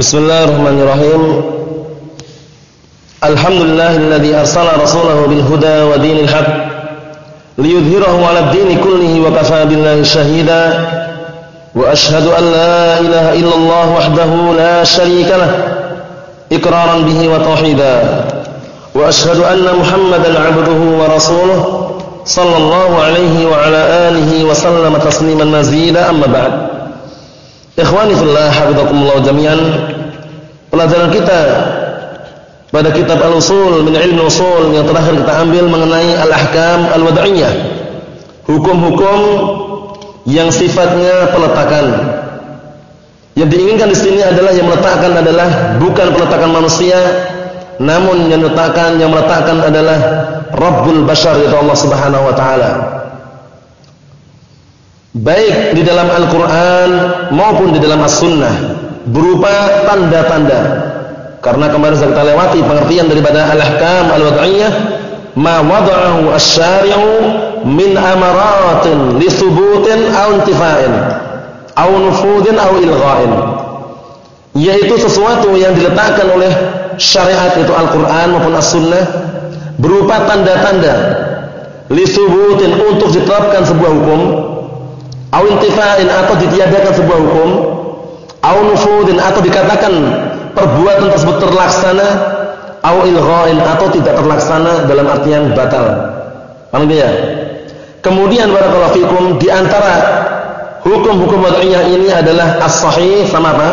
Bismillahirrahmanirrahim. Alhamdulillahilladzi arsala rasulahu bil huda wa dinil haq liyudhhirahu 'ala ad-dini kullihi wa kafaa billahi shahida. Wa ashhadu an la ilaha illallah wahdahu la sharika lah iqraran bihi wa tauhida. Wa ashhadu anna Muhammadan 'abduhu wa rasuluhu sallallahu alaihi wa ala alihi wa sallama tasliman mazida amma ba'd. Ikhwani fillah hafizakumullah jami'an. Pelajaran kita pada kitab Al-Usul min ilmi usul yang terakhir kita ambil mengenai al-ahkam al-wad'iyah. Hukum-hukum yang sifatnya peletakan. Yang diinginkan di sini adalah yang meletakkan adalah bukan peletakan manusia, namun yang meletakkan yang meletakkan adalah Rabbul Bashar yaitu Allah Subhanahu wa taala baik di dalam Al-Quran maupun di dalam As-Sunnah berupa tanda-tanda. Karena kemarin sudah kita lewati pengertian daripada al-ahkam al-wad'iyah ma wada'ahu asy-syari'u min amaratin li thubutin aw intifa'in aw nufudin aw ilgha'in. Yaitu sesuatu yang diletakkan oleh syariat itu Al-Quran maupun As-Sunnah berupa tanda-tanda li thubutin untuk diterapkan sebuah hukum au intifa'in atau ditiadakan sebuah hukum au nufudin atau dikatakan perbuatan tersebut terlaksana au ilgha'in atau tidak terlaksana dalam artian batal. Paham ya? Kemudian barakallahu fikum di antara hukum-hukum wad'iyah ini adalah as-sahih sama apa?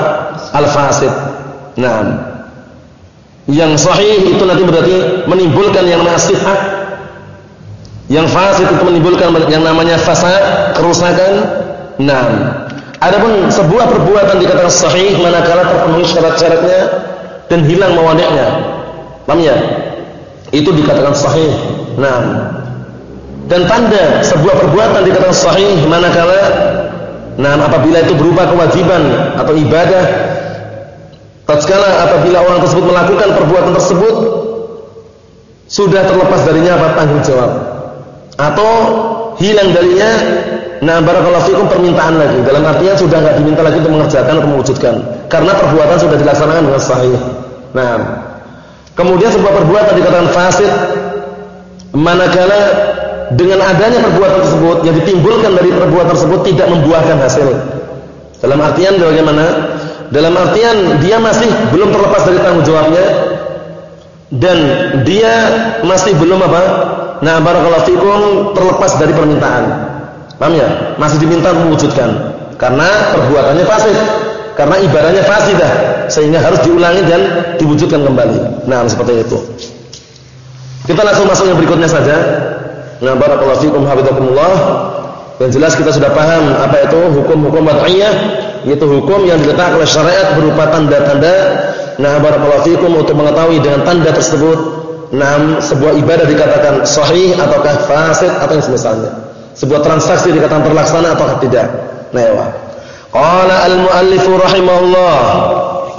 Al-fasid. Nah yang sahih itu nanti berarti menimbulkan yang namanya yang fasid itu menimbulkan yang namanya fasad, kerusakan. Nah, adapun sebuah perbuatan dikatakan sahih manakala terpenuhi syarat-syaratnya dan hilang mawadihnya. Paham ya? Itu dikatakan sahih. Nah, dan tanda sebuah perbuatan dikatakan sahih manakala nah apabila itu berupa kewajiban atau ibadah tatkala apabila orang tersebut melakukan perbuatan tersebut sudah terlepas darinya apa tanggung jawab atau hilang darinya nah barakallahu fikum permintaan lagi. Dalam artian sudah enggak diminta lagi untuk mengerjakan atau mewujudkan. Karena perbuatan sudah dilaksanakan dengan sahih. Nah kemudian sebuah perbuatan dikatakan fasid manakala dengan adanya perbuatan tersebut yang ditimbulkan dari perbuatan tersebut tidak membuahkan hasil. Dalam artian bagaimana? Dalam artian dia masih belum terlepas dari tanggung jawabnya dan dia masih belum apa? Nah, barakallahu fikum terlepas dari permintaan. Paham ya? Masih diminta mewujudkan karena perbuatannya fasid. Karena ibadahnya fasidah sehingga harus diulangi dan diwujudkan kembali. Nah, seperti itu. Kita langsung masuk yang berikutnya saja. Nah, barakallahu fikum hafizakumullah. Yang jelas kita sudah paham apa itu hukum-hukum wad'iyah, yaitu hukum yang diletakkan oleh syariat berupa tanda-tanda. Nah, barakallahu fikum untuk mengetahui dengan tanda tersebut Nam sebuah ibadah dikatakan sahih ataukah fasid atau yang semisalnya. Sebuah transaksi dikatakan terlaksana ataukah tidak. Nah. Qala al-muallif rahimahullah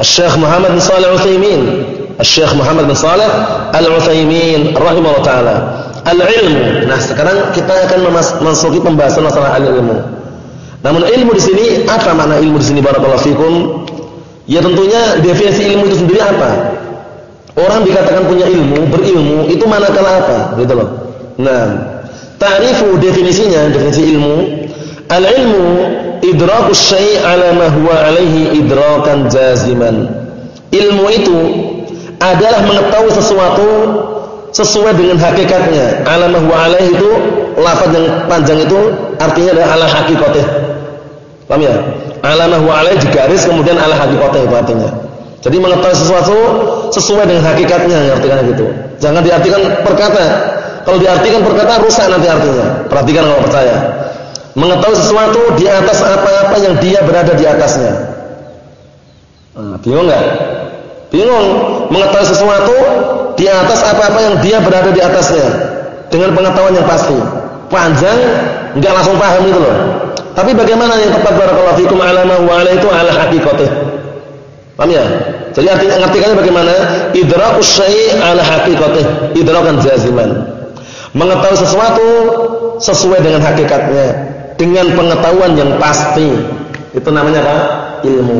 Syekh Muhammad bin Shalih Al-Utsaimin Syekh Muhammad bin Shalih Al-Utsaimin rahimahullah taala al-ilmu. Nah, sekarang kita akan memasuki pembahasan masalah al-ilmu. Namun ilmu di sini apa makna ilmu di sini barakallahu fikum? Ya tentunya definisi ilmu itu sendiri apa? Orang dikatakan punya ilmu, berilmu, itu manakala apa? Gitu loh. Nah, ta'rifu definisinya, definisi ilmu, al-ilmu idraku syai' ala ma alaihi idrakan jaziman. Ilmu itu adalah mengetahui sesuatu sesuai dengan hakikatnya. Ala ma alaihi itu lafaz yang panjang itu artinya adalah ala hakikatnya. Paham ya? Ala ma huwa alaihi digaris kemudian ala hakikatnya itu artinya. Jadi mengetahui sesuatu sesuai dengan hakikatnya, artinya gitu. Jangan diartikan perkata. Kalau diartikan perkata rusak nanti artinya. Perhatikan kalau percaya. Mengetahui sesuatu di atas apa-apa yang dia berada di atasnya. Nah, bingung nggak? Bingung. Mengetahui sesuatu di atas apa-apa yang dia berada di atasnya dengan pengetahuan yang pasti. Panjang, nggak langsung paham itu loh. Tapi bagaimana yang tepat barakallahu fikum alama wa ala itu ala hakikatih. Paham ya? Jadi artinya ngartikannya bagaimana? Idrakus syai' ala haqiqatih, idrakan jaziman. Mengetahui sesuatu sesuai dengan hakikatnya, dengan pengetahuan yang pasti. Itu namanya apa? Ilmu.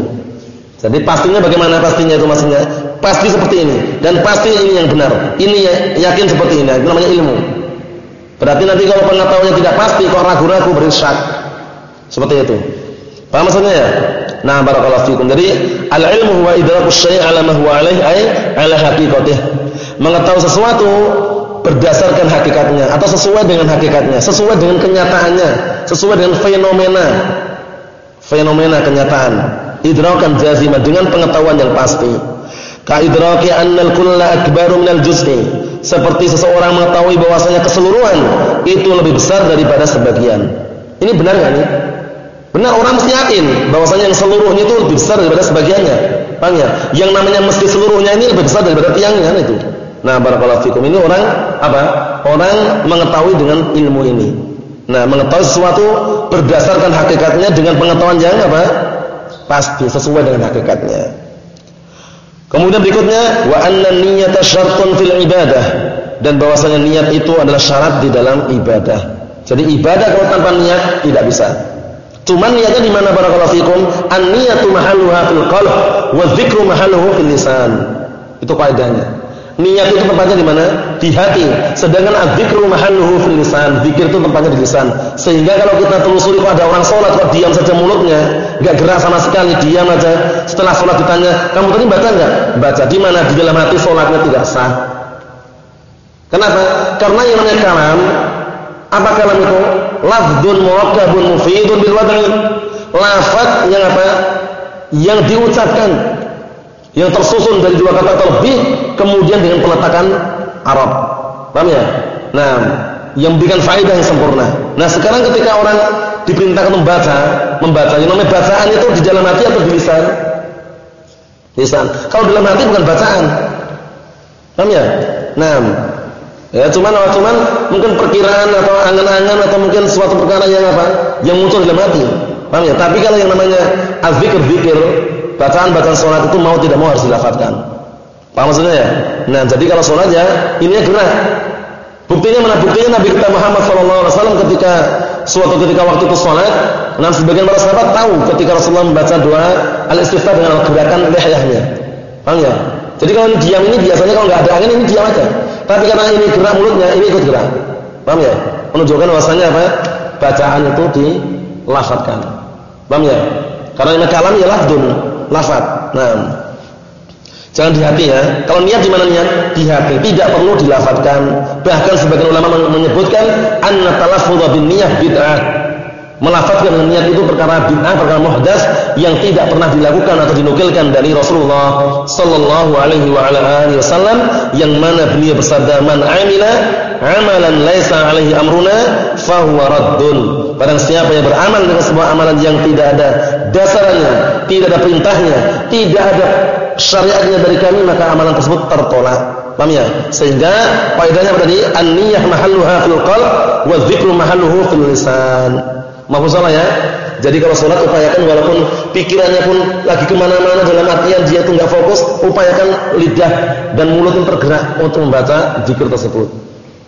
Jadi pastinya bagaimana pastinya itu maksudnya? Pasti seperti ini dan pasti ini yang benar. Ini ya, yakin seperti ini. Itu namanya ilmu. Berarti nanti kalau pengetahuannya tidak pasti kok ragu-ragu bersyak. Seperti itu. Paham maksudnya ya? Nah, barakallahu fikum. Jadi, al-ilmu huwa idrakus syai' 'ala ma huwa 'alaihi ay 'ala haqiqatih. Mengetahui sesuatu berdasarkan hakikatnya atau sesuai dengan hakikatnya, sesuai dengan kenyataannya, sesuai dengan fenomena fenomena kenyataan. Idrakan jazimah dengan pengetahuan yang pasti. Ka idraki annal kulla akbaru minal juz'i. Seperti seseorang mengetahui bahwasanya keseluruhan itu lebih besar daripada sebagian. Ini benar enggak nih? Benar orang mesti yakin bahwasanya yang seluruhnya itu lebih besar daripada sebagiannya. Paham ya? Yang namanya mesti seluruhnya ini lebih besar daripada tiangnya kan itu. Nah, barakallahu fikum. Ini orang apa? Orang mengetahui dengan ilmu ini. Nah, mengetahui sesuatu berdasarkan hakikatnya dengan pengetahuan yang apa? Pasti sesuai dengan hakikatnya. Kemudian berikutnya wa anna niyyata syartun fil ibadah dan bahwasanya niat itu adalah syarat di dalam ibadah. Jadi ibadah kalau tanpa niat tidak bisa. Cuman niatnya di mana barakallahu fikum? An-niyatu mahalluha fil qalb wa dzikru mahalluhu fil lisan. Itu kaidahnya. Niat itu tempatnya di mana? Di hati. Sedangkan adzikru mahalluhu fil lisan. Zikir itu tempatnya di lisan. Sehingga kalau kita telusuri kok ada orang sholat kok diam saja mulutnya, enggak gerak sama sekali, diam aja. Setelah sholat ditanya, "Kamu tadi baca enggak?" Baca. Di mana? Di dalam hati sholatnya tidak sah. Kenapa? Karena yang namanya kalam apa kalam itu? Lafdzun muwakkabun mufidun bil wad'i. Lafaz yang apa? Yang diucapkan yang tersusun dari dua kata atau lebih kemudian dengan peletakan Arab. Paham ya? Nah, yang memberikan faedah yang sempurna. Nah, sekarang ketika orang diperintahkan membaca, membaca yang namanya bacaan itu di dalam hati atau di lisan? Lisan. Kalau dalam hati bukan bacaan. Paham ya? Nah, ya cuman cuman mungkin perkiraan atau angan-angan atau mungkin suatu perkara yang apa? Yang muncul dalam hati. Paham ya? Tapi kalau yang namanya azikir-zikir bacaan-bacaan sholat itu mau tidak mau harus dilafadzkan. Paham maksudnya ya? Nah, jadi kalau sholat ya ini gerak. Buktinya mana? Buktinya Nabi kita Muhammad SAW ketika suatu ketika waktu itu sholat, nah sebagian para sahabat tahu ketika Rasulullah membaca doa al-istiftah dengan gerakan lehyahnya. Paham ya? Jadi kalau diam ini biasanya kalau nggak ada angin ini diam aja. Tapi karena ini gerak mulutnya, ini ikut gerak. Paham ya? Menunjukkan bahwasanya apa? Bacaan itu dilafadzkan. Paham ya? Karena ini kalam ya lafdun lafaz. Nah, jangan di hati ya. Kalau niat di mana niat? Di hati. Tidak perlu dilafadzkan. Bahkan sebagian ulama menyebutkan anna talaffuz bin niyyah bid'ah. Melafadzkan dengan niat itu perkara bid'ah, perkara muhdas yang tidak pernah dilakukan atau dinukilkan dari Rasulullah sallallahu alaihi wa ala alihi wasallam yang mana beliau bersabda man amila amalan laisa alaihi amruna fahuwa raddun. Barang siapa yang beramal dengan sebuah amalan yang tidak ada dasarnya, tidak ada perintahnya, tidak ada syariatnya dari kami, maka amalan tersebut tertolak. Paham ya? Sehingga faedahnya apa tadi? An-niyyah mahalluha fil qalb wa dzikru mahalluhu fil lisan. Maafun salah ya? Jadi kalau sholat upayakan walaupun pikirannya pun lagi ke mana-mana dalam artian dia itu nggak fokus, upayakan lidah dan mulut yang tergerak untuk membaca zikir tersebut.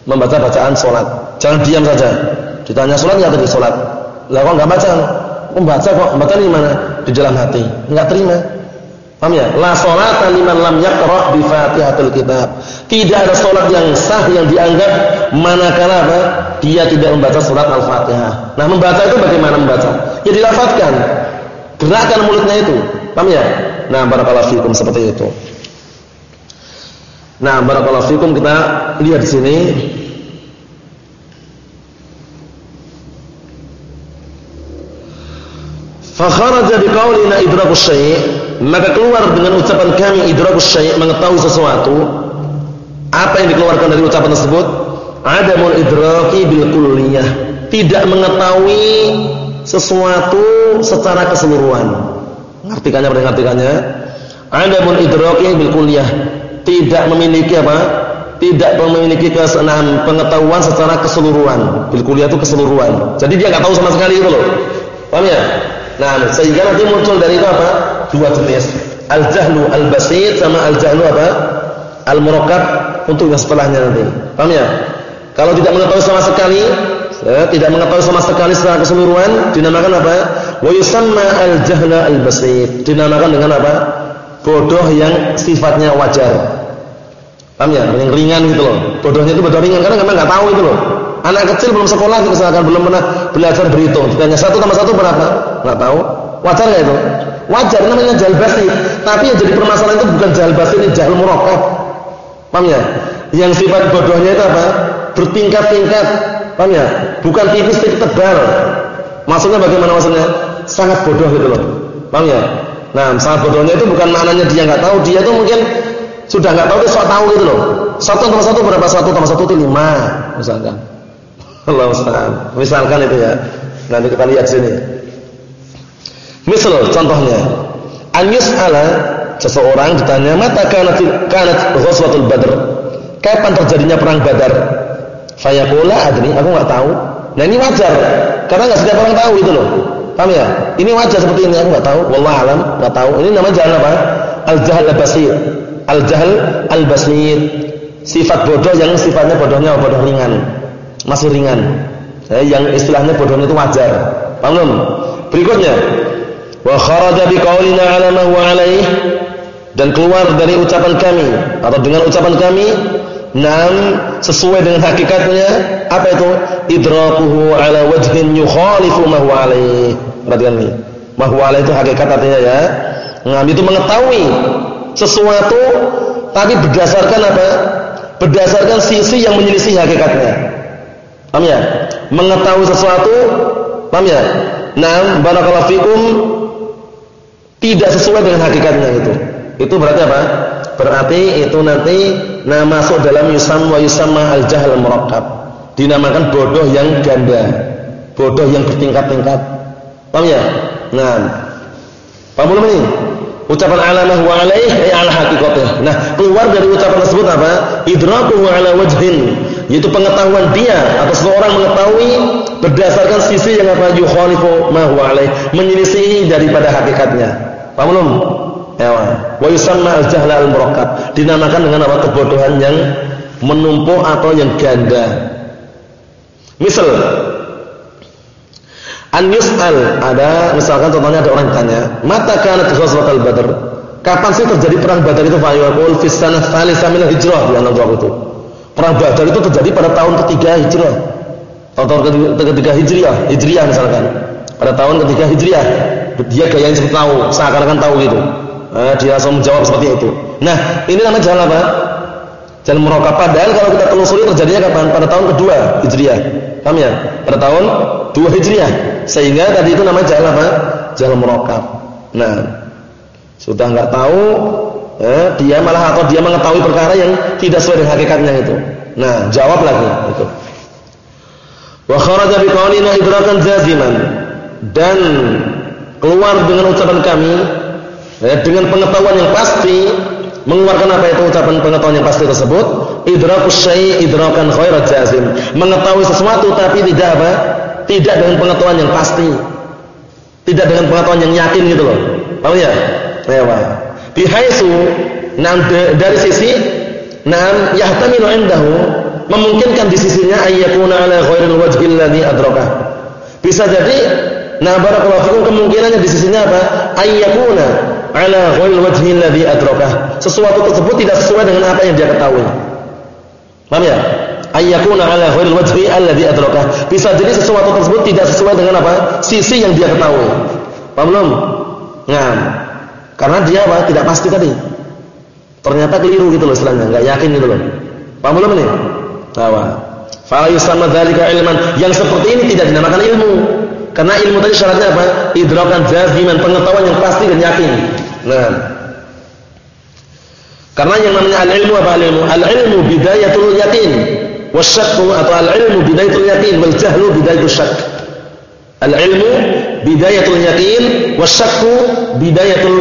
Membaca bacaan sholat. Jangan diam saja. Ditanya sholat nggak tadi sholat? Lah kok nggak baca? Membaca kok, baca di mana? Di dalam hati. Enggak terima. Paham ya? La sholata liman lam yaqra bi Fatihatul Kitab. Tidak ada salat yang sah yang dianggap manakala apa? Dia tidak membaca surat Al-Fatihah. Nah, membaca itu bagaimana membaca? Ya dilafadzkan. Gerakan mulutnya itu. Paham ya? Nah, barakallahu fikum seperti itu. Nah, barakallahu fikum kita lihat di sini Fakharaja biqaulina idrakus syai' maka keluar dengan ucapan kami idrakus syai' mengetahui sesuatu. Apa yang dikeluarkan dari ucapan tersebut? Adamul idraki bil kulliyah. Tidak mengetahui sesuatu secara keseluruhan. Artikannya perhatikannya adamul idraki bil kulliyah. Tidak memiliki apa? Tidak memiliki kesenangan pengetahuan secara keseluruhan. Bil kulliyah itu keseluruhan. Jadi dia nggak tahu sama sekali itu loh. Paham ya Nah, sehingga nanti muncul dari itu apa? Dua jenis. Al-jahlu al-basit sama al-jahlu apa? Al-murakkab untuk yang setelahnya nanti. Paham ya? Kalau tidak mengetahui sama sekali, ya, tidak mengetahui sama sekali secara keseluruhan dinamakan apa? Wa yusamma al-jahla al-basit. Dinamakan dengan apa? Bodoh yang sifatnya wajar. Paham ya? Yang ringan gitu loh. Bodohnya itu bodoh ringan karena memang enggak tahu itu loh. Anak kecil belum sekolah misalkan belum pernah belajar berhitung. Ditanya satu tambah satu berapa? Enggak tahu. Wajar enggak itu? Wajar namanya jahil basit. Tapi yang jadi permasalahan itu bukan jahil basit, ini jahil murakkab. Paham ya? Yang sifat bodohnya itu apa? Bertingkat-tingkat. Paham ya? Bukan tipis tapi tebal. Maksudnya bagaimana maksudnya? Sangat bodoh gitu loh. Paham ya? Nah, sangat bodohnya itu bukan maknanya dia nggak tahu, dia itu mungkin sudah nggak tahu dia sok tahu gitu loh. Satu tambah satu berapa? Satu tambah satu itu lima, misalkan. Allah Ustaz. Misalkan itu ya. Nanti kita lihat sini. Misal contohnya, Anyus ala seseorang ditanya mata kanat kanat ghazwatul badr. Kapan terjadinya perang Badar? Fayaqula adri, aku nggak tahu. Nah ini wajar karena nggak setiap orang tahu itu loh. Paham ya? Ini wajar seperti ini, aku nggak tahu. Wallah alam, nggak tahu. Ini namanya jahl apa? Al-jahl al-basir. Al-jahl al-basir. Sifat bodoh yang sifatnya bodohnya bodoh ringan. Masih ringan. Eh, yang istilahnya bodohnya itu wajar. Paham? Berikutnya, wa kharaja biqaulina 'ala ma huwa 'alaih. Dan keluar dari ucapan kami atau dengan ucapan kami nam sesuai dengan hakikatnya apa itu? Idrakuhu ala wajhin yukhalifu ma huwa alaih. Perhatikan ini. Ma huwa alaih itu hakikat artinya ya. Ngam itu mengetahui sesuatu tapi berdasarkan apa? Berdasarkan sisi yang menyelisih hakikatnya paham ya? Mengetahui sesuatu paham ya? Nam barakallahu fikum tidak sesuai dengan hakikatnya itu. Itu berarti apa? Berarti itu nanti nah masuk dalam yusam wa yusamma al jahl murakkab dinamakan bodoh yang ganda bodoh yang bertingkat-tingkat. Paham ya? Nah paham belum ini? Ucapan alamah wa alaih ay ala haqiqatih nah keluar dari ucapan tersebut apa? Idrakuhu ala wajhin yaitu pengetahuan dia atau seseorang mengetahui berdasarkan sisi yang apa? Yukhalifu ma huwa alaih. Menyelisih daripada hakikatnya. Paham belum? Ya. Wa yusamma al-jahla al-murakkab. Dinamakan dengan apa? Kebodohan yang menumpuk atau yang ganda. Misal an yus'al. Ada misalkan contohnya ada orang tanya mata kanat ghazwatul badr? Kapan sih terjadi perang badar itu fa yaqul fi sanah tsalitsah min hijrah di antara itu perang badar itu terjadi pada tahun ketiga hijrah atau tahun ketiga hijriah hijriah misalkan pada tahun ketiga hijriah dia gayanya seperti tahu seakan-akan tahu gitu Eh, dia langsung menjawab seperti itu. Nah, ini namanya jalan apa? Jalan merokap. Padahal kalau kita telusuri terjadinya kapan? Pada tahun kedua Hijriah. Paham ya? Pada tahun dua Hijriah. Sehingga tadi itu namanya jalan apa? Jalan merokap. Nah, sudah nggak tahu, eh, dia malah atau dia mengetahui perkara yang tidak sesuai dengan hakikatnya itu. Nah, jawab lagi itu. Wa kharaja biqaulina idrakan zaziman dan keluar dengan ucapan kami ya, dengan pengetahuan yang pasti mengeluarkan apa itu ucapan pengetahuan yang pasti tersebut? Idrakus syai' idrakan khairat jazim. Mengetahui sesuatu tapi tidak apa? Tidak dengan pengetahuan yang pasti. Tidak dengan pengetahuan yang yakin gitu loh. Paham ya? Ya Pak bihaitsu nam dari sisi nam yahtamilu indahu memungkinkan di sisinya ayyakuna ala ghairil wajhi alladhi adrakah bisa jadi nah barakallahu fikum kemungkinannya di sisinya apa ayyakuna ala ghairil wajhi alladhi adrakah. Sesuatu tersebut tidak sesuai dengan apa yang dia ketahui. Paham ya? Ayyakuna ala ghairil wajhi alladhi adrakah. Bisa jadi sesuatu tersebut tidak sesuai dengan apa? Sisi yang dia ketahui. Paham belum? Nah, karena dia apa? Tidak pasti tadi. Ternyata keliru gitu loh istilahnya, enggak yakin gitu loh. Paham belum ini? Tawa. Fala yusamma dzalika ilman. Yang seperti ini tidak dinamakan ilmu. Karena ilmu tadi syaratnya apa? Idrakan jaziman, pengetahuan yang pasti dan yakin. Nah. Karena yang namanya al-ilmu apa al-ilmu? Al-ilmu bidayatul yakin. Wasyakku atau al-ilmu bidayatul yakin. Wal jahlu bidayatul syak. Al-ilmu bidayatul yakin. Wasyakku bidayatul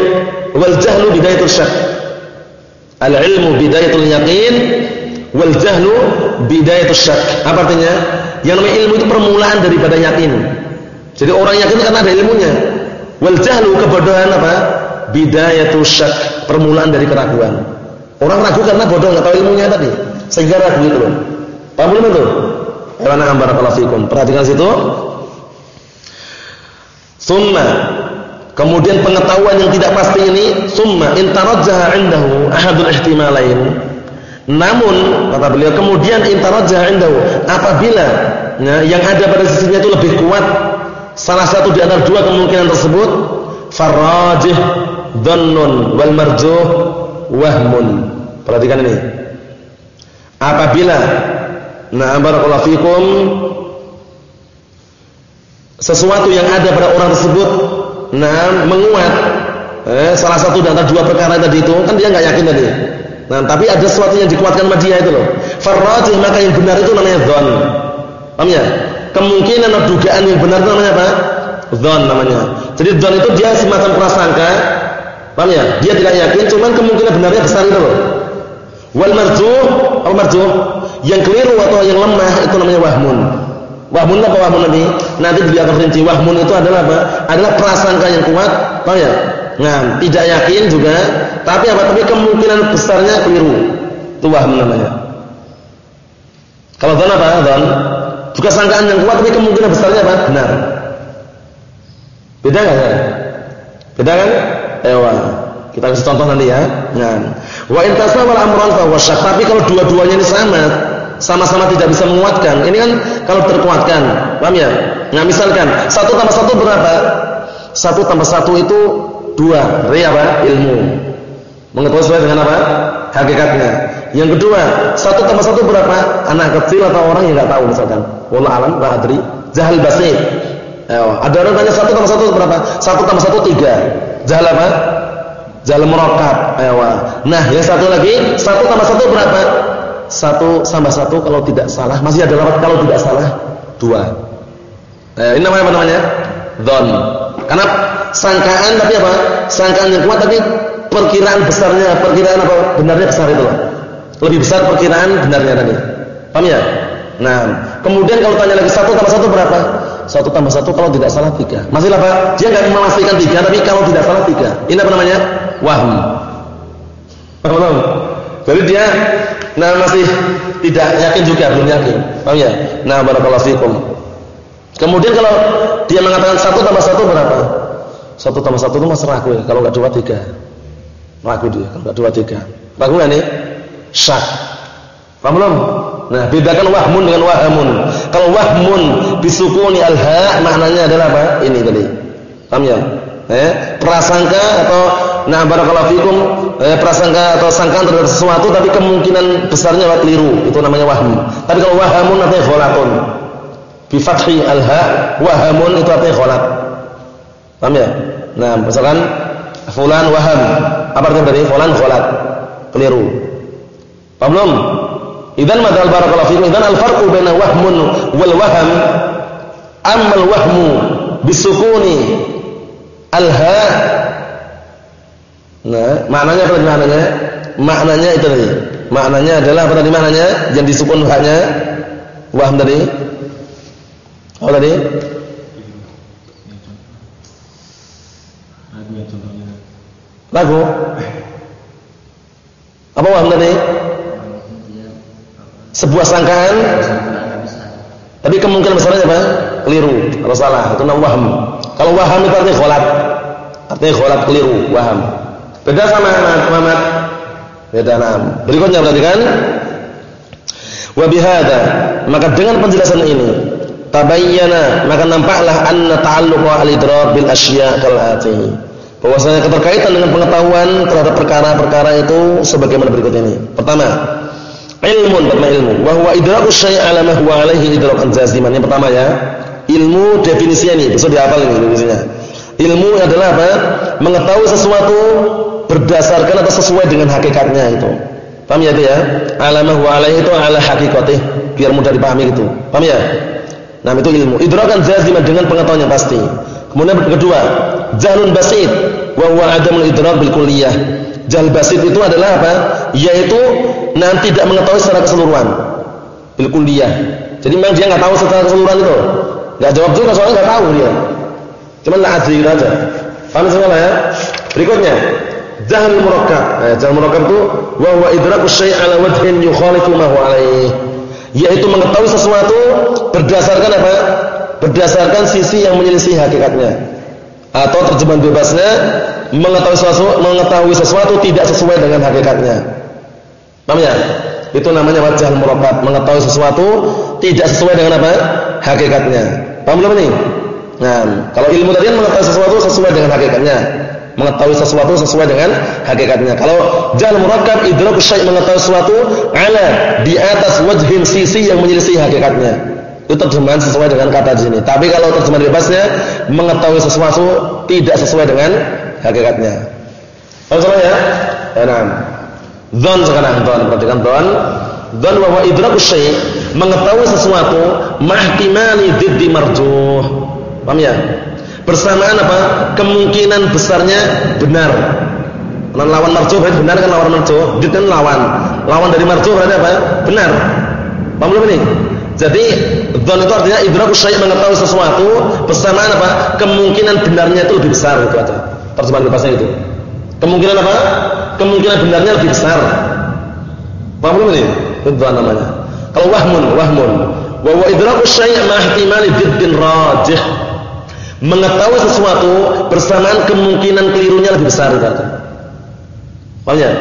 wal jahlu bidayatul syak. Al-ilmu bidayatul yakin. Wal jahlu bidayatul syak. Apa artinya? Yang namanya ilmu itu permulaan daripada yakin. Jadi orang yakin karena ada ilmunya. Wal jahlu kebodohan apa? Bidayatul syak, permulaan dari keraguan. Orang ragu karena bodoh enggak tahu ilmunya tadi. Sehingga ragu itu. Paham belum itu? Barakallahu fikum. Perhatikan situ. Summa kemudian pengetahuan yang tidak pasti ini summa intarajjaha indahu ahadul ihtimalain. Namun kata beliau kemudian intarajjaha indahu apabila ya, yang ada pada sisinya itu lebih kuat salah satu di antara dua kemungkinan tersebut farajih dhannun wal marjuh wahmun. Perhatikan ini. Apabila nah barakallahu fikum sesuatu yang ada pada orang tersebut. Nah menguat. Eh, salah satu dari dua perkara tadi itu kan dia nggak yakin tadi. Nah tapi ada sesuatu yang dikuatkan sama dia itu loh. Farrajih maka yang benar itu namanya dhon. Paham ya? Kemungkinan atau dugaan yang benar itu namanya apa? Dhon namanya. Jadi dhon itu dia semacam prasangka. Paham ya? Dia tidak yakin cuman kemungkinan benarnya besar itu loh. Wal marjuh al marjuh? Yang keliru atau yang lemah itu namanya wahmun Wahmun apa wahmun nanti? Nanti dia akan rinci. Wahmun itu adalah apa? Adalah prasangka yang kuat, tahu ya? Nah, tidak yakin juga, tapi apa? Tapi kemungkinan besarnya keliru. Itu wahmun namanya. Kalau dzan apa? Dzan juga sangkaan yang kuat tapi kemungkinan besarnya apa? Benar. Beda enggak ya? Beda kan? Ewa. Kita kasih contoh nanti ya. Nah, wa in tasawwal amran fa Tapi kalau dua-duanya ini sama, sama-sama tidak bisa menguatkan. Ini kan kalau terkuatkan, paham ya? Nah, misalkan satu tambah satu berapa? Satu tambah satu itu dua, re apa? Ilmu. Mengetahui sesuai dengan apa? Hakikatnya. Yang kedua, satu tambah satu berapa? Anak kecil atau orang yang nggak tahu misalkan. Wallah alam, bahadri, jahil basir. ada orang tanya satu tambah satu berapa? Satu tambah satu tiga. Jahil apa? Jahil merokap. Nah, yang satu lagi, satu tambah satu berapa? Satu tambah satu kalau tidak salah. Masih ada lewat kalau tidak salah? Dua. Eh, ini namanya apa namanya? Don karena sangkaan tapi apa? Sangkaan yang kuat tapi perkiraan besarnya perkiraan apa? Benarnya besar itu. Lebih besar perkiraan benarnya tadi. Paham ya? Nah kemudian kalau tanya lagi satu tambah satu berapa? Satu tambah satu kalau tidak salah tiga. Masih apa dia nggak memastikan tiga tapi kalau tidak salah tiga. Ini apa namanya? Wahm. Paham jadi dia Nah masih tidak yakin juga, belum yakin. Paham ya? Nah barakallahu fikum. Kemudian kalau dia mengatakan satu tambah satu berapa? Satu tambah satu itu masih ragu ya. Kalau nggak dua tiga, ragu dia. Kalau nggak dua tiga, ragu nggak nih? Syak. Paham belum? Nah bedakan wahmun dengan wahamun. Kalau wahmun bisukuni alha maknanya adalah apa? Ini tadi. Paham ya? Eh, prasangka atau nah barakallahu fikum eh, prasangka atau sangkaan terhadap sesuatu tapi kemungkinan besarnya keliru. Itu namanya wahm tapi kalau wahamun artinya fathi al ha wahamun itu artinya ghalat. Paham ya? Nah misalkan fulan waham. Apa artinya dari fulan ghalat. Keliru. Paham belum? Idan madal barakallahu fikum idan al farqu baina wahmun wal waham. Amma al wahmu bisukuni al ha Nah, maknanya apa tadi maknanya? Maknanya itu tadi. Maknanya adalah apa tadi maknanya? Yang disukun haknya waham tadi. Apa tadi? Lagu. Apa waham tadi? Sebuah sangkaan. Tapi kemungkinan besarnya apa? Keliru atau salah. Itu namanya waham. Kalau waham itu artinya kholat. Artinya kholat keliru, waham. Beda sama Muhammad. Beda nam. Berikutnya perhatikan. Wa bihadza, maka dengan penjelasan ini tabayyana maka nampaklah anna ta'alluqa al-idrak bil asya' kal ati. Bahwasanya keterkaitan dengan pengetahuan terhadap perkara-perkara itu sebagaimana berikut ini. Pertama, ilmun pertama ilmu wa huwa idrakus syai' ala ma huwa alaihi jaziman. Yang pertama ya, ilmu definisinya ini, bisa dihafal ini definisinya. Ilmu adalah apa? Mengetahui sesuatu berdasarkan atau sesuai dengan hakikatnya itu. Paham ya itu ya? Alamah wa alaihi itu ala hakikatih. Biar mudah dipahami itu. Paham ya? Nah, itu ilmu. Idrakan jaziman dengan pengetahuan yang pasti. Kemudian kedua, jahlun basit wa huwa adamul idrak bil kulliyah. Jahl basit itu adalah apa? Yaitu nanti tidak mengetahui secara keseluruhan. Bil kulliyah. Jadi memang dia enggak tahu secara keseluruhan itu. Enggak jawab juga soalnya enggak tahu dia. Cuma la adri aja. Paham semua ya? Berikutnya, Jahl murakkab. Nah, jahl murakkab itu wa huwa idraku syai' ala wajhin yukhalifu ma huwa. Yaitu mengetahui sesuatu berdasarkan apa? Berdasarkan sisi yang menyelisih hakikatnya. Atau terjemahan bebasnya mengetahui sesuatu, mengetahui sesuatu tidak sesuai dengan hakikatnya. Paham ya? Itu namanya wajah murakkab, mengetahui sesuatu tidak sesuai dengan apa? hakikatnya. Paham belum ini? Nah, kalau ilmu tadi mengetahui sesuatu sesuai dengan hakikatnya mengetahui sesuatu sesuai dengan hakikatnya. Kalau jahl murakkab idraku syai' mengetahui sesuatu ala di atas wajhin sisi yang menyelisih hakikatnya. Itu terjemahan sesuai dengan kata di sini. Tapi kalau terjemahan bebasnya mengetahui sesuatu tidak sesuai dengan hakikatnya. Paham ya? Ya, nah. Dzan sekarang dzan, perhatikan dzan. Dzan bahwa idraku syai' mengetahui sesuatu mahtimali diddi marjuh. Paham ya? Bersamaan apa? Kemungkinan besarnya benar. Nah, lawan marju berarti benar kan lawan marju? Dit kan lawan. Lawan dari marju berarti apa? Benar. Paham belum ini? Jadi dzan itu artinya idraku syai' mengetahui sesuatu bersamaan apa? Kemungkinan benarnya itu lebih besar itu aja. Terjemahan bebasnya itu. Kemungkinan apa? Kemungkinan benarnya lebih besar. Paham belum ini? Itu namanya. Kalau wahmun, wahmun. Wa wa idraku syai' ma ihtimali diddin rajih mengetahui sesuatu bersamaan kemungkinan kelirunya lebih besar. Paham ya?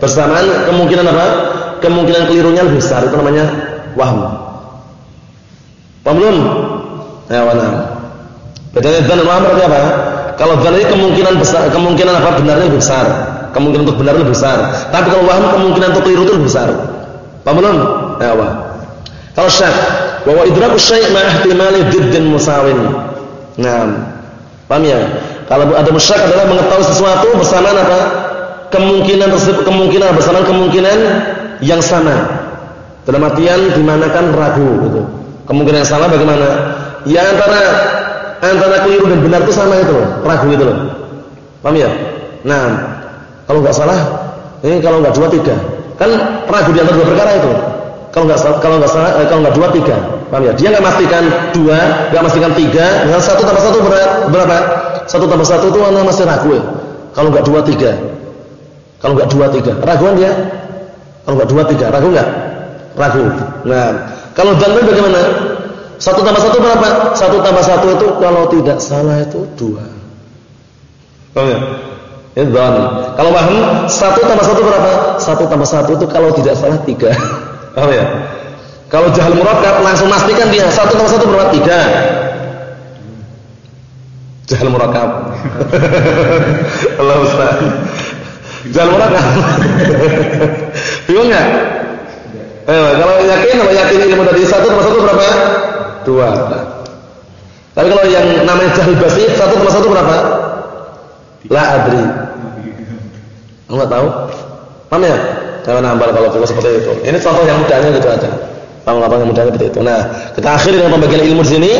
Bersamaan kemungkinan apa? Kemungkinan kelirunya lebih besar itu namanya wahm. Paham belum? Ya, mana? Bedanya dzan dan wahm berarti apa? Kalau dzan ini kemungkinan besar, kemungkinan apa benarnya lebih besar. Kemungkinan untuk benar lebih besar. Tapi kalau wahm kemungkinan untuk keliru itu lebih besar. Paham belum? Ya? Kalau syak, bahwa idraku syai' ma ihtimali diddin musawin. Nah, paham ya? Kalau ada musyak adalah mengetahui sesuatu bersamaan apa? Kemungkinan tersebut kemungkinan bersamaan kemungkinan yang sama. Dalam artian dimanakan ragu gitu. Kemungkinan yang sama bagaimana? Ya antara antara keliru dan benar itu sama itu ragu itu loh. Paham ya? Nah, kalau nggak salah, ini kalau nggak dua tiga, kan ragu di antara dua perkara itu. Kalau nggak kalau nggak salah, eh, kalau nggak dua tiga, Paham ya? Dia nggak pastikan dua, nggak pastikan tiga. Dengan satu tambah satu berapa? Satu tambah satu itu mana masih ragu ya? Kalau nggak dua tiga, kalau nggak dua tiga, raguan dia? Kalau nggak dua tiga, ragu nggak? Ragu. Nah, kalau dan bagaimana? Satu tambah satu berapa? Satu tambah satu itu kalau tidak salah itu dua. Paham ya? Ini dan. Kalau paham, satu tambah satu berapa? Satu tambah satu itu kalau tidak salah tiga. Paham ya? Kalau jahal murakkab langsung pastikan dia satu tambah satu berapa? Tiga. Jahal murakkab. Allah Ustaz. Jahal murakkab. Bingung nggak? Eh, kalau yakin kalau yakin ilmu tadi satu tambah satu berapa? Dua. Tapi kalau yang namanya jahil basit satu tambah satu berapa? La adri. Enggak tahu? Paham ya? Jangan nambah kalau seperti itu. Ini contoh yang mudahnya gitu aja. Paham yang mudahnya seperti itu. Nah, kita akhiri dengan pembagian ilmu di sini.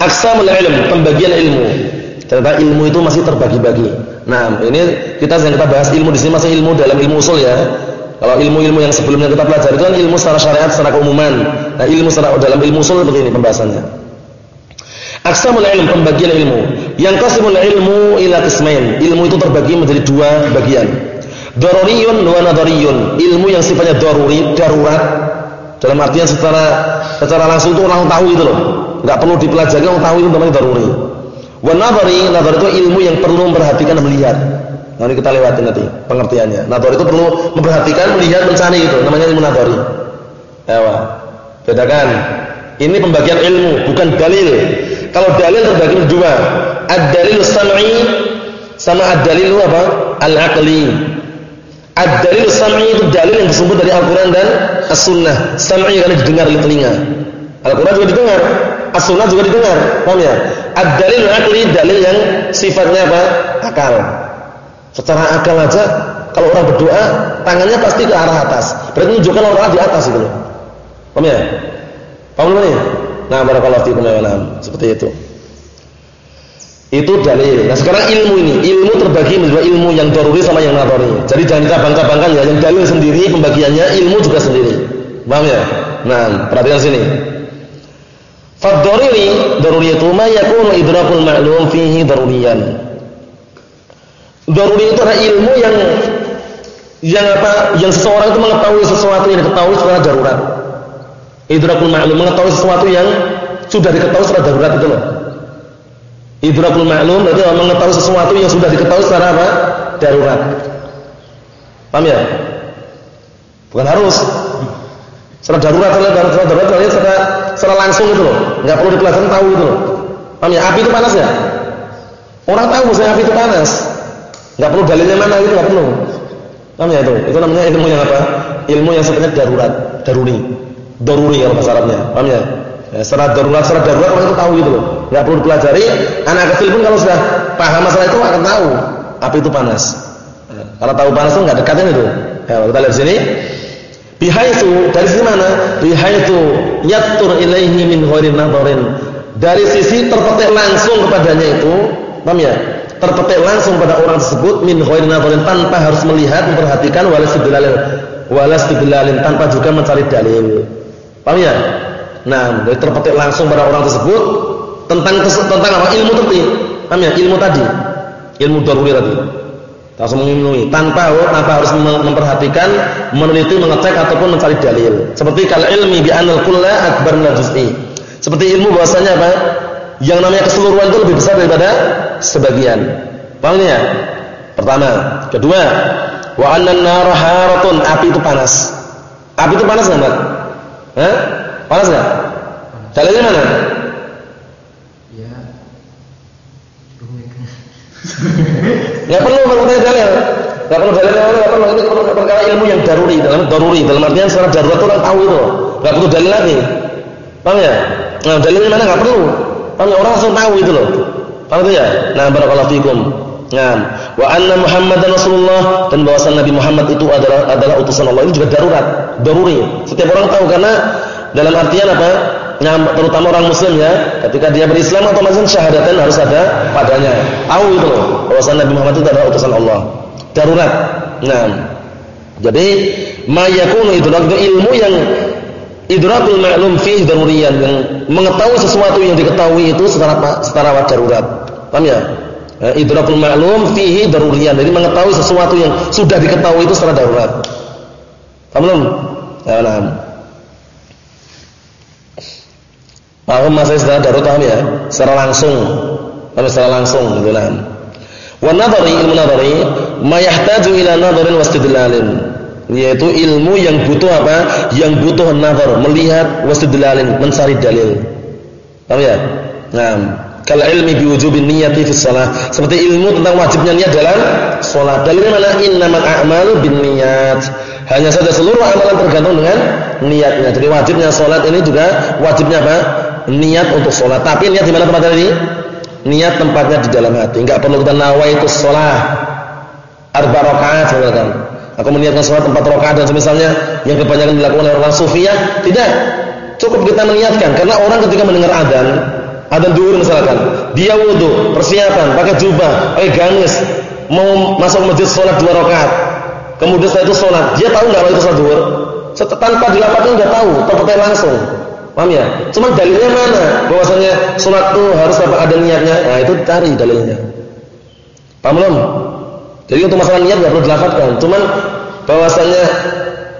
Aksamul ilm, pembagian ilmu. Ternyata ilmu itu masih terbagi-bagi. Nah, ini kita yang kita bahas ilmu di sini masih ilmu dalam ilmu usul ya. Kalau ilmu-ilmu yang sebelumnya kita pelajari itu kan ilmu secara syariat, secara keumuman. Nah, ilmu secara dalam ilmu usul begini pembahasannya. Aksamul ilm, pembagian ilmu. Yang kasimul ilmu ila qismain. Ilmu itu terbagi menjadi dua bagian. Daruriyun wa nadariyun. Ilmu yang sifatnya daruri, darurat dalam artian secara secara langsung itu orang tahu itu loh. Enggak perlu dipelajari orang tahu itu namanya daruri. Wa nadhari, nadhar itu ilmu yang perlu memperhatikan dan melihat. Nanti kita lewatin nanti pengertiannya. Nadhar itu perlu memperhatikan, melihat, mencari itu namanya ilmu nadhari. Ya, bedakan. Ini pembagian ilmu, bukan dalil. Kalau dalil terbagi dua. Ad-dalil sam'i sama ad-dalil apa? Al-aqli. Ad-dalil sam'i itu dalil yang disebut dari Al-Qur'an dan As-Sunnah. Sam'i karena didengar oleh telinga. Al-Qur'an juga didengar, As-Sunnah juga didengar. Paham ya? Ad-dalil akli dalil yang sifatnya apa? Akal. Secara akal aja kalau orang berdoa tangannya pasti ke arah atas. Berarti menunjukkan orang di atas itu loh. Paham ya? Paham ya? Nah, barakallahu fiikum ya Seperti itu. Itu dalil. Nah sekarang ilmu ini, ilmu terbagi menjadi ilmu yang daruri sama yang nadori. Jadi jangan cabang-cabangkan ya. Yang dalil sendiri pembagiannya, ilmu juga sendiri. Paham ya? Nah, perhatikan sini. Fad-daruri, daruri itu ma yakunu idrakul ma'lum fihi daruriyan. Daruri itu adalah ilmu yang yang apa? Yang seseorang itu mengetahui sesuatu yang diketahui secara darurat. Idrakul ma'lum mengetahui sesuatu yang sudah diketahui secara darurat itu loh. Idrakul ma'lum berarti mengetahui sesuatu yang sudah diketahui secara apa? Darurat. Paham ya? Bukan harus. Secara darurat, secara darurat, secara darurat, secara, secara langsung itu loh. Enggak perlu dipelajari tahu itu loh. Paham ya? Api itu panas ya? Orang tahu misalnya api itu panas. Enggak perlu dalilnya mana itu enggak perlu. Paham ya itu? Itu namanya ilmu yang apa? Ilmu yang sebenarnya darurat, daruri. Daruri kalau bahasa Arabnya. Paham ya? Ya, secara darurat, secara darurat orang itu tahu gitu loh. Enggak perlu dipelajari. Anak kecil pun kalau sudah paham masalah itu akan tahu api itu panas. Nah, kalau tahu panas itu enggak dekatin itu. Ya, kita lihat sini. Bihaitsu dari sini mana? Bihaitsu yatur ilaihi min ghairin nadharin. Dari sisi terpetik langsung kepadanya itu, paham ya? Terpetik langsung pada orang tersebut min ghairin nadharin tanpa harus melihat, memperhatikan walas istidlalin. Walas istidlalin tanpa juga mencari dalil. Paham ya? Nah, dari terpetik langsung pada orang tersebut tentang tentang apa? Ilmu tadi. Paham ya? Ilmu tadi. Ilmu daruri tadi. Langsung mengilmui tanpa tanpa harus memperhatikan, meneliti, mengecek ataupun mencari dalil. Seperti kal ilmi bi anal kulla akbar juz'i. Seperti ilmu bahwasanya apa? Yang namanya keseluruhan itu lebih besar daripada sebagian. Paham ya? Pertama, kedua, wa anna nar haratun, api itu panas. Api itu panas enggak, Hah? Panas enggak? Dalilnya mana? Ya. Enggak perlu mengenai dalil. Enggak perlu dalil, enggak perlu ini perlu perkara ilmu yang daruri dalam daruri dalam artian secara darurat itu orang tahu itu. Enggak perlu dalil lagi. Paham ya? Nah, dalilnya mana enggak perlu. Paham ya? Orang langsung tahu itu loh. Paham itu ya? Nah, barakallahu fikum. Nah, wa anna Muhammadan Rasulullah dan bahwasanya Nabi Muhammad itu adalah adalah utusan Allah ini juga darurat, daruri. Setiap orang tahu karena dalam artian apa? Yang terutama orang muslim ya, ketika dia berislam atau masuk syahadatan harus ada padanya. Tahu itu loh, bahwasanya Nabi Muhammad itu adalah utusan Allah. Darurat. Nah, jadi ma yakunu idraku ilmu yang idrakul ma'lum fi daruriyan yang mengetahui sesuatu yang diketahui itu secara secara darurat. Paham ya? Idrakul ma'lum fihi daruriyan. Jadi mengetahui sesuatu yang sudah diketahui itu secara darurat. Paham belum? Ya, nah. Paham masalah secara darurat paham ya? Secara langsung. Paham secara langsung gitu lah. Wa nadhari ilmu nadhari ma yahtaju ila nadharin wastidlalin. Yaitu ilmu yang butuh apa? Yang butuh nazar, melihat wastidlalin, mencari dalil. Paham ya? Nah, kal ilmi bi wujubin niyyati fi shalah. Seperti ilmu tentang wajibnya niat dalam salat. Dalilnya mana? Innamal a'malu binniyat. Hanya saja seluruh amalan tergantung dengan niatnya. Jadi wajibnya salat ini juga wajibnya apa? Niat untuk sholat. Tapi niat di mana tempatnya ini? Niat tempatnya di dalam hati. Enggak perlu kita nawaitu sholat arba rakaat misalkan. Aku meniatkan sholat empat rakaat dan semisalnya yang kebanyakan dilakukan oleh orang sufiyah, tidak. Cukup kita meniatkan karena orang ketika mendengar adzan, adzan duhur misalkan, dia wudu, persiapan, pakai jubah, pakai gamis, mau masuk masjid sholat dua rakaat. Kemudian setelah itu sholat, dia tahu nggak kalau itu sholat duhur? Tanpa dilapatkan nggak tahu, terpetai langsung. Paham ya? Cuma dalilnya mana? Bahwasanya salat itu harus apa ada niatnya. Nah, itu cari dalilnya. Paham belum? Jadi untuk masalah niat enggak perlu dilafalkan. Cuman bahwasanya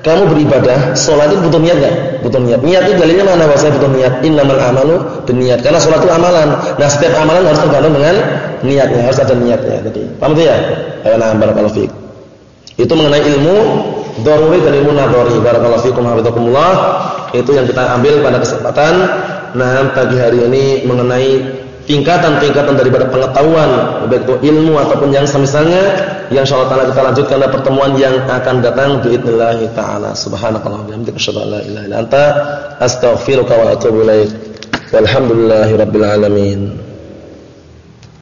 kamu beribadah, salat itu butuh niat enggak? Butuh niat. Niat itu dalilnya mana bahwasanya butuh niat? Innamal amalu binniyat. Karena salat itu amalan. Nah, setiap amalan harus tergantung dengan niatnya, harus ada niatnya tadi. Paham itu ya? Ayo nah, barakallahu fiik. Itu mengenai ilmu daruri dan ilmu nadhari. Barakallahu fiikum hafizakumullah. Itu yang kita ambil pada kesempatan nah pagi hari ini mengenai tingkatan-tingkatan daripada pengetahuan baik itu ilmu ataupun yang semisalnya yang insyaallah taala kita lanjutkan pada pertemuan yang akan datang باذنillah taala subhanakallah wa bihamdika asyhadu an la ilaha illa anta astaghfiruka wa atubu ilaik walhamdulillahirabbil alamin